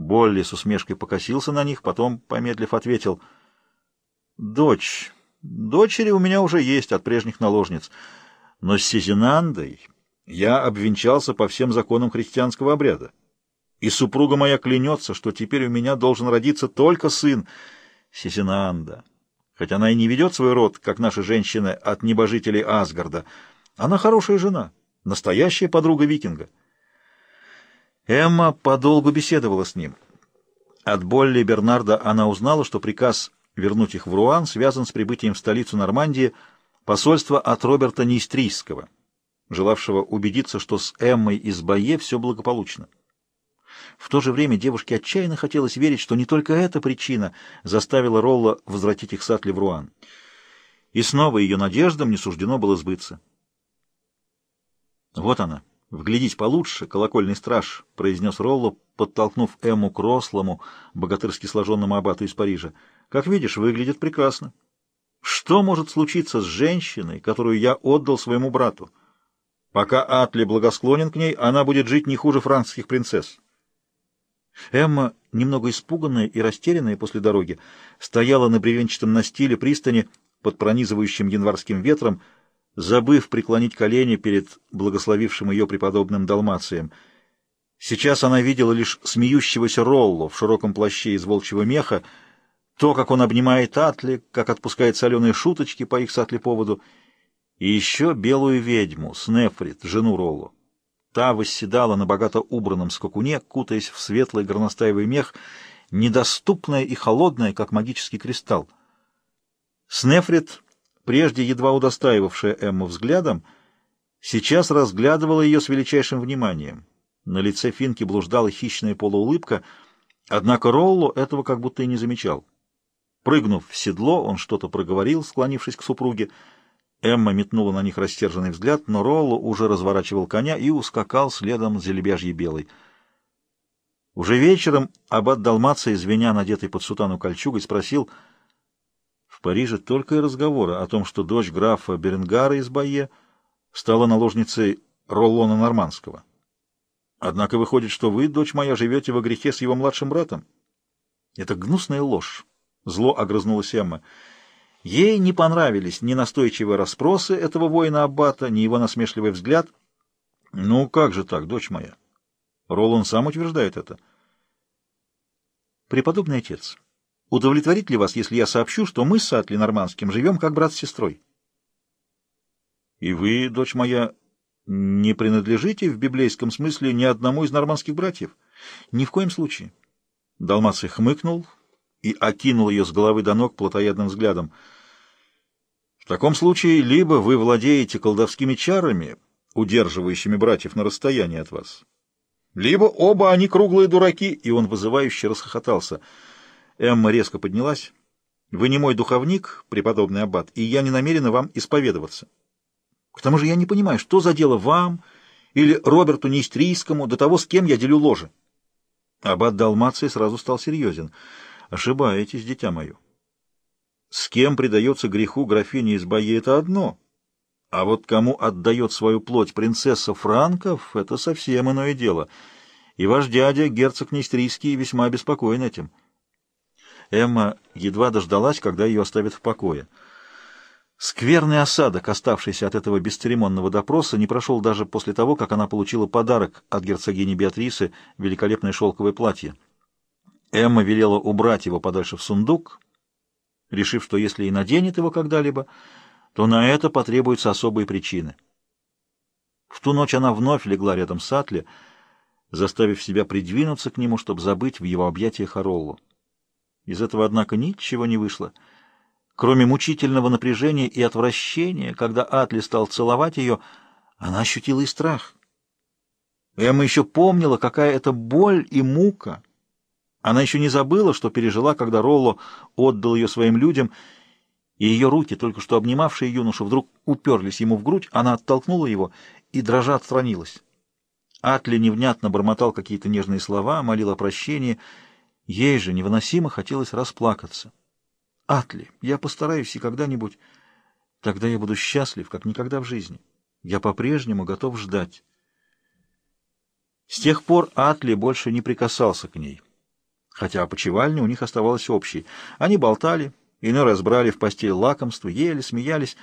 Болли с усмешкой покосился на них, потом, помедлив, ответил. «Дочь. Дочери у меня уже есть от прежних наложниц. Но с Сизинандой я обвенчался по всем законам христианского обряда. И супруга моя клянется, что теперь у меня должен родиться только сын Сизинанда. Хоть она и не ведет свой род, как наши женщины от небожителей Асгарда, она хорошая жена, настоящая подруга викинга». Эмма подолгу беседовала с ним. От Болли Бернарда она узнала, что приказ вернуть их в Руан связан с прибытием в столицу Нормандии посольства от Роберта Нейстрийского, желавшего убедиться, что с Эммой из Бае все благополучно. В то же время девушке отчаянно хотелось верить, что не только эта причина заставила Ролла возвратить их с Атли в Руан. И снова ее надеждам не суждено было сбыться. Вот она. «Вглядись получше, колокольный страж», — произнес Ролло, подтолкнув Эмму к рослому, богатырски сложенному аббату из Парижа. «Как видишь, выглядит прекрасно. Что может случиться с женщиной, которую я отдал своему брату? Пока Атли благосклонен к ней, она будет жить не хуже французских принцесс». Эмма, немного испуганная и растерянная после дороги, стояла на бревенчатом настиле пристани под пронизывающим январским ветром, забыв преклонить колени перед благословившим ее преподобным Далмацием. Сейчас она видела лишь смеющегося Ролло в широком плаще из волчьего меха, то, как он обнимает Атли, как отпускает соленые шуточки по их с Атли поводу, и еще белую ведьму, Снефрит, жену Ролло. Та восседала на богато убранном скакуне, кутаясь в светлый горностаевый мех, недоступная и холодная, как магический кристалл. Снефрит прежде едва удостаивавшая Эмму взглядом, сейчас разглядывала ее с величайшим вниманием. На лице Финки блуждала хищная полуулыбка, однако Ролло этого как будто и не замечал. Прыгнув в седло, он что-то проговорил, склонившись к супруге. Эмма метнула на них растерженный взгляд, но Ролло уже разворачивал коня и ускакал следом за лебяжьей белой. Уже вечером аббат Далмация, звеня надетой под сутану кольчугой, спросил — в Париже только и разговора о том, что дочь графа Беренгара из Бае стала наложницей Роллона Нормандского. Однако выходит, что вы, дочь моя, живете во грехе с его младшим братом. Это гнусная ложь. Зло огрызнулась Эмма. Ей не понравились ни настойчивые расспросы этого воина Аббата, ни его насмешливый взгляд. Ну, как же так, дочь моя? Роллон сам утверждает это. Преподобный отец, Удовлетворит ли вас, если я сообщу, что мы с Атли Нормандским живем как брат с сестрой? И вы, дочь моя, не принадлежите в библейском смысле ни одному из нормандских братьев? Ни в коем случае. Далмаций хмыкнул и окинул ее с головы до ног плотоядным взглядом. В таком случае либо вы владеете колдовскими чарами, удерживающими братьев на расстоянии от вас, либо оба они круглые дураки, и он вызывающе расхохотался — Эмма резко поднялась. «Вы не мой духовник, преподобный аббат, и я не намерена вам исповедоваться. К тому же я не понимаю, что за дело вам или Роберту Неистрийскому до того, с кем я делю ложе». Аббат Далмации сразу стал серьезен. «Ошибаетесь, дитя мое. С кем предается греху графиня из Баи, это одно». А вот кому отдает свою плоть принцесса Франков, это совсем иное дело. И ваш дядя, герцог Нестрийский, весьма обеспокоен этим. Эмма едва дождалась, когда ее оставят в покое. Скверный осадок, оставшийся от этого бесцеремонного допроса, не прошел даже после того, как она получила подарок от герцогини Беатрисы — великолепное шелковое платье. Эмма велела убрать его подальше в сундук, решив, что если и наденет его когда-либо, то на это потребуются особые причины. В ту ночь она вновь легла рядом с Атли, заставив себя придвинуться к нему, чтобы забыть в его объятиях Ороллу. Из этого, однако, ничего не вышло. Кроме мучительного напряжения и отвращения, когда Атли стал целовать ее, она ощутила и страх. Эмма еще помнила, какая это боль и мука. Она еще не забыла, что пережила, когда Ролло отдал ее своим людям, и ее руки, только что обнимавшие юношу, вдруг уперлись ему в грудь, она оттолкнула его и, дрожа, отстранилась. Атли невнятно бормотал какие-то нежные слова, молил о прощении — Ей же невыносимо хотелось расплакаться. «Атли, я постараюсь и когда-нибудь... Тогда я буду счастлив, как никогда в жизни. Я по-прежнему готов ждать». С тех пор Атли больше не прикасался к ней. хотя опочивальня у них оставалась общей. Они болтали, иной раз брали в постель лакомство, ели, смеялись.